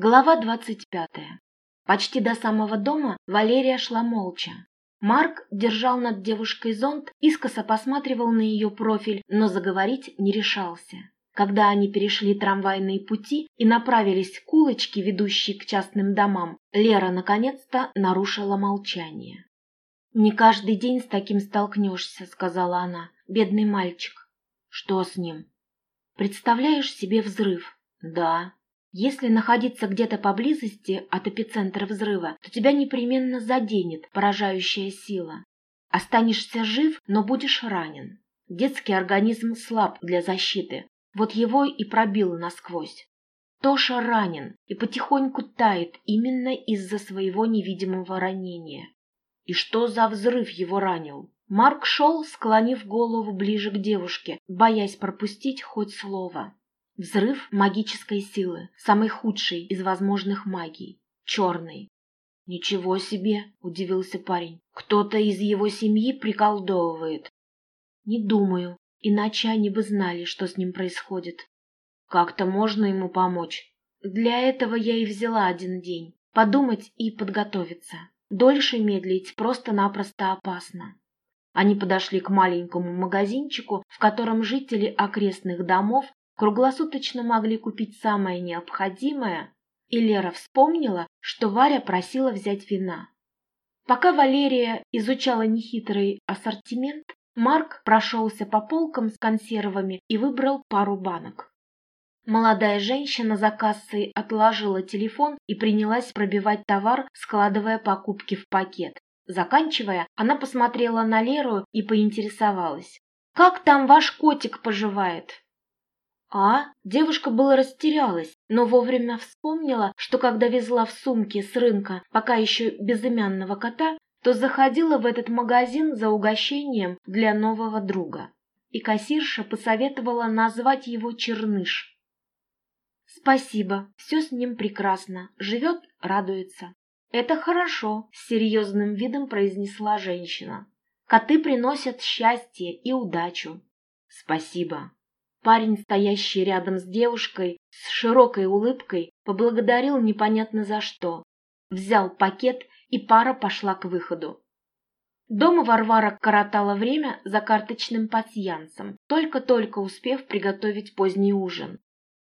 Глава двадцать пятая. Почти до самого дома Валерия шла молча. Марк держал над девушкой зонт, искоса посматривал на ее профиль, но заговорить не решался. Когда они перешли трамвайные пути и направились к улочке, ведущей к частным домам, Лера наконец-то нарушила молчание. «Не каждый день с таким столкнешься», — сказала она. «Бедный мальчик». «Что с ним?» «Представляешь себе взрыв?» «Да», если находиться где-то поблизости от эпицентра взрыва, то тебя непременно заденет поражающая сила. Останешься жив, но будешь ранен. Детский организм слаб для защиты, вот его и пробило насквозь. Тоша ранен и потихоньку тает именно из-за своего невидимого ранения. И что за взрыв его ранил? Марк шел, склонив голову ближе к девушке, боясь пропустить хоть слово. Взрыв магической силы, самый худший из возможных магий, черный. «Ничего себе!» – удивился парень. «Кто-то из его семьи приколдовывает». «Не думаю, иначе они бы знали, что с ним происходит». «Как-то можно ему помочь?» «Для этого я и взяла один день. Подумать и подготовиться. Дольше медлить просто-напросто опасно». Они подошли к маленькому магазинчику, в котором жители окрестных домов круглосуточно могли купить самое необходимое, и Лера вспомнила, что Варя просила взять вина. Пока Валерия изучала нехитрый ассортимент, Марк прошелся по полкам с консервами и выбрал пару банок. Молодая женщина за кассой отложила телефон и принялась пробивать товар, складывая покупки в пакет. Заканчивая, она посмотрела на Леру и поинтересовалась. «Как там ваш котик поживает?» А? Девушка была растерялась, но вовремя вспомнила, что когда везла в сумке с рынка пока еще безымянного кота, то заходила в этот магазин за угощением для нового друга. И кассирша посоветовала назвать его Черныш. «Спасибо, все с ним прекрасно. Живет, радуется». «Это хорошо», — с серьезным видом произнесла женщина. «Коты приносят счастье и удачу». «Спасибо», Парень, стоящий рядом с девушкой, с широкой улыбкой, поблагодарил непонятно за что. Взял пакет, и пара пошла к выходу. Дома Варвара коротала время за карточным пасьянсом, только-только успев приготовить поздний ужин.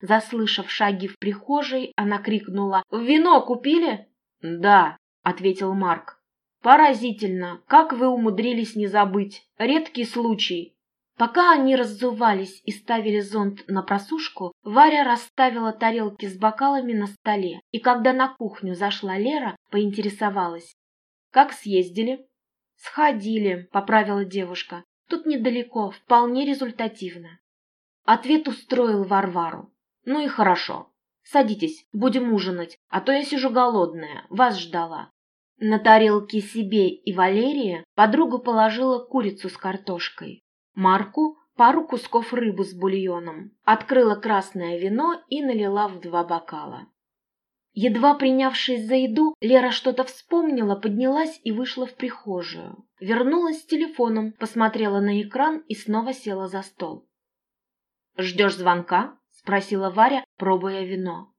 Заслышав шаги в прихожей, она крикнула «Вино купили?» «Да», — ответил Марк. «Поразительно, как вы умудрились не забыть. Редкий случай. Пока они раззувались и ставили зонт на просушку, Варя расставила тарелки с бокалами на столе, и когда на кухню зашла Лера, поинтересовалась. «Как съездили?» «Сходили», — поправила девушка. «Тут недалеко, вполне результативно». Ответ устроил Варвару. «Ну и хорошо. Садитесь, будем ужинать, а то я сижу голодная, вас ждала». На тарелке себе и Валерии подруга положила курицу с картошкой. Марку пару кусков рыбы с бульоном, открыла красное вино и налила в два бокала. Едва принявшись за еду, Лера что-то вспомнила, поднялась и вышла в прихожую. Вернулась с телефоном, посмотрела на экран и снова села за стол. «Ждешь звонка?» – спросила Варя, пробуя вино.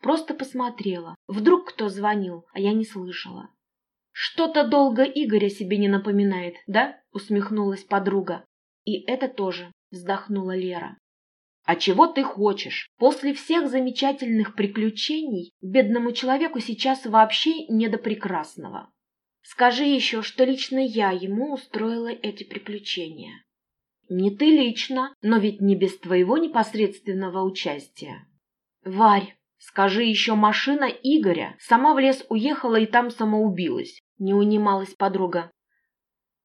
Просто посмотрела. Вдруг кто звонил, а я не слышала. «Что-то долго Игоря себе не напоминает, да?» – усмехнулась подруга. И это тоже, вздохнула Лера. А чего ты хочешь? После всех замечательных приключений бедному человеку сейчас вообще не до прекрасного. Скажи еще, что лично я ему устроила эти приключения. Не ты лично, но ведь не без твоего непосредственного участия. Варь, скажи еще машина Игоря. Сама в лес уехала и там самоубилась. Не унималась подруга.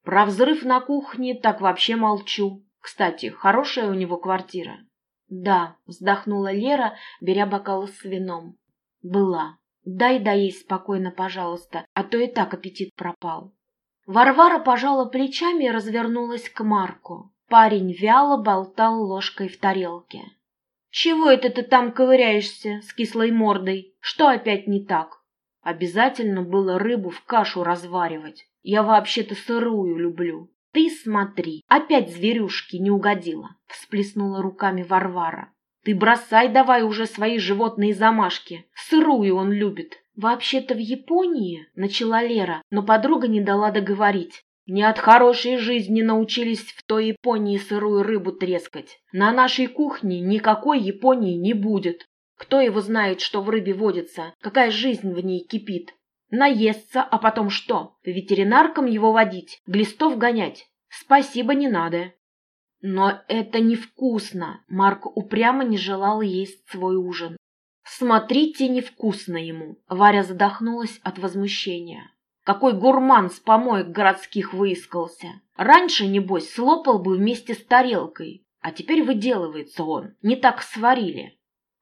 Про взрыв на кухне так вообще молчу. Кстати, хорошая у него квартира. Да, вздохнула Лера, беря бокал с вином. Была. Дай доесть спокойно, пожалуйста, а то и так аппетит пропал. Варвара пожала плечами и развернулась к Марку. Парень вяло болтал ложкой в тарелке. «Чего это ты там ковыряешься с кислой мордой? Что опять не так?» Обязательно было рыбу в кашу разваривать. Я вообще-то сырую люблю. Ты смотри, опять зверюшки не угодила, всплеснула руками Варвара. Ты бросай давай уже свои животные замашки. Сырую он любит. Вообще-то в Японии, начала Лера, но подруга не дала договорить. Не от хорошей жизни научились в той Японии сырую рыбу трескать. На нашей кухне никакой Японии не будет. Кто его знает, что в рыбе водится, какая жизнь в ней кипит. Наестся, а потом что? По ветеринаркам его водить, глистов гонять? Спасибо, не надо. Но это невкусно. Марк упрямо не желал есть свой ужин. Смотрите, невкусно ему. Варя задохнулась от возмущения. Какой гурман с помоек городских выискался. Раньше, небось, слопал бы вместе с тарелкой. А теперь выделывается он. Не так сварили.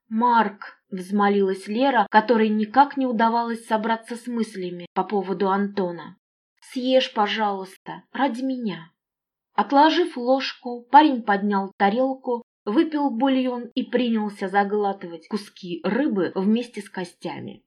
«Марк», — взмолилась Лера, которой никак не удавалось собраться с мыслями по поводу Антона. «Съешь, пожалуйста, ради меня». Отложив ложку, парень поднял тарелку, выпил бульон и принялся заглатывать куски рыбы вместе с костями.